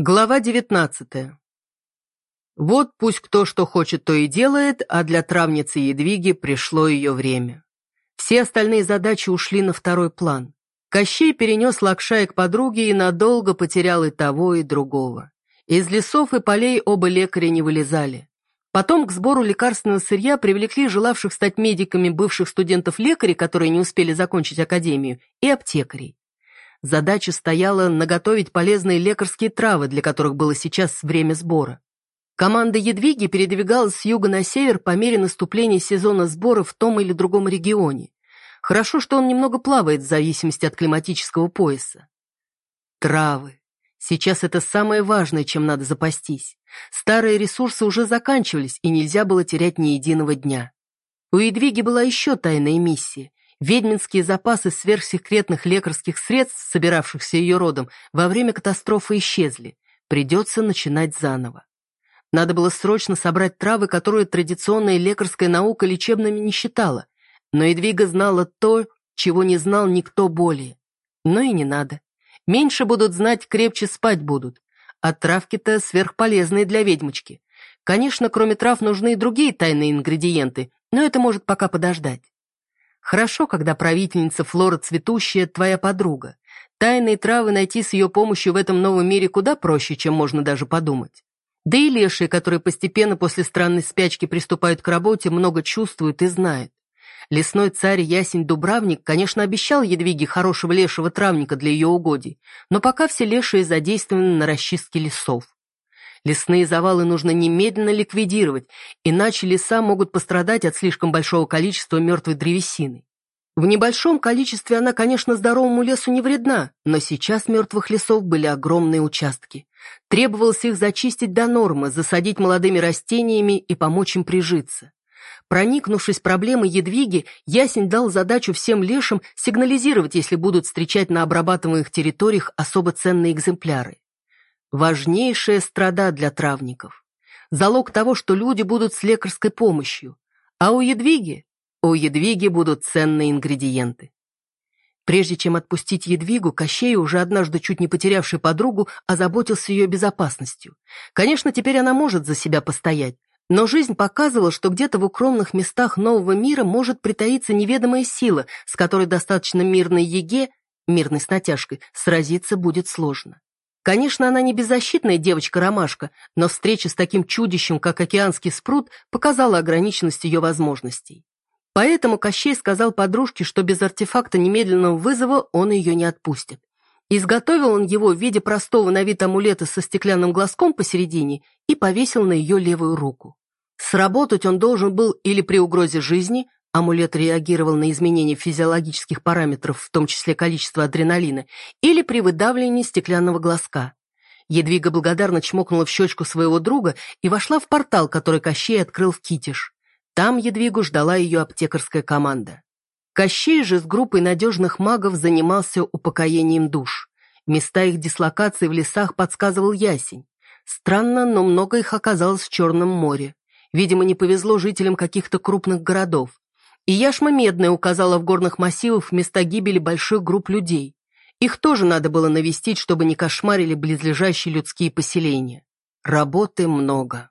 Глава девятнадцатая. Вот пусть кто что хочет, то и делает, а для травницы Едвиги пришло ее время. Все остальные задачи ушли на второй план. Кощей перенес Лакшая к подруге и надолго потерял и того, и другого. Из лесов и полей оба лекаря не вылезали. Потом к сбору лекарственного сырья привлекли желавших стать медиками бывших студентов-лекарей, которые не успели закончить академию, и аптекарей. Задача стояла наготовить полезные лекарские травы, для которых было сейчас время сбора. Команда Едвиги передвигалась с юга на север по мере наступления сезона сбора в том или другом регионе. Хорошо, что он немного плавает в зависимости от климатического пояса. Травы. Сейчас это самое важное, чем надо запастись. Старые ресурсы уже заканчивались, и нельзя было терять ни единого дня. У Едвиги была еще тайная миссия Ведьминские запасы сверхсекретных лекарских средств, собиравшихся ее родом, во время катастрофы исчезли. Придется начинать заново. Надо было срочно собрать травы, которые традиционная лекарская наука лечебными не считала. Но Едвига знала то, чего не знал никто более. Но и не надо. Меньше будут знать, крепче спать будут. А травки-то сверхполезные для ведьмочки. Конечно, кроме трав нужны и другие тайные ингредиенты, но это может пока подождать. Хорошо, когда правительница Флора Цветущая твоя подруга. Тайные травы найти с ее помощью в этом новом мире куда проще, чем можно даже подумать. Да и лешие, которые постепенно после странной спячки приступают к работе, много чувствуют и знают. Лесной царь Ясень-Дубравник, конечно, обещал Едвиге хорошего лешего травника для ее угодий, но пока все лешие задействованы на расчистке лесов. Лесные завалы нужно немедленно ликвидировать, иначе леса могут пострадать от слишком большого количества мертвой древесины. В небольшом количестве она, конечно, здоровому лесу не вредна, но сейчас мертвых лесов были огромные участки. Требовалось их зачистить до нормы, засадить молодыми растениями и помочь им прижиться. Проникнувшись проблемой едвиги, Ясень дал задачу всем лешим сигнализировать, если будут встречать на обрабатываемых территориях особо ценные экземпляры. Важнейшая страда для травников. Залог того, что люди будут с лекарской помощью. А у Едвиги? У Едвиги будут ценные ингредиенты. Прежде чем отпустить Едвигу, Кощей, уже однажды чуть не потерявший подругу, озаботился ее безопасностью. Конечно, теперь она может за себя постоять, но жизнь показывала, что где-то в укромных местах нового мира может притаиться неведомая сила, с которой достаточно мирной Еге, мирной с натяжкой, сразиться будет сложно. Конечно, она не беззащитная девочка-ромашка, но встреча с таким чудищем, как океанский спрут, показала ограниченность ее возможностей. Поэтому Кощей сказал подружке, что без артефакта немедленного вызова он ее не отпустит. Изготовил он его в виде простого на вид амулета со стеклянным глазком посередине и повесил на ее левую руку. Сработать он должен был или при угрозе жизни, Амулет реагировал на изменения физиологических параметров, в том числе количество адреналина, или при выдавливании стеклянного глазка. Едвига благодарно чмокнула в щечку своего друга и вошла в портал, который Кощей открыл в Китиш. Там Едвигу ждала ее аптекарская команда. Кощей же с группой надежных магов занимался упокоением душ. Места их дислокации в лесах подсказывал ясень. Странно, но много их оказалось в Черном море. Видимо, не повезло жителям каких-то крупных городов. И яшма медная указала в горных массивах места гибели больших групп людей. Их тоже надо было навестить, чтобы не кошмарили близлежащие людские поселения. Работы много.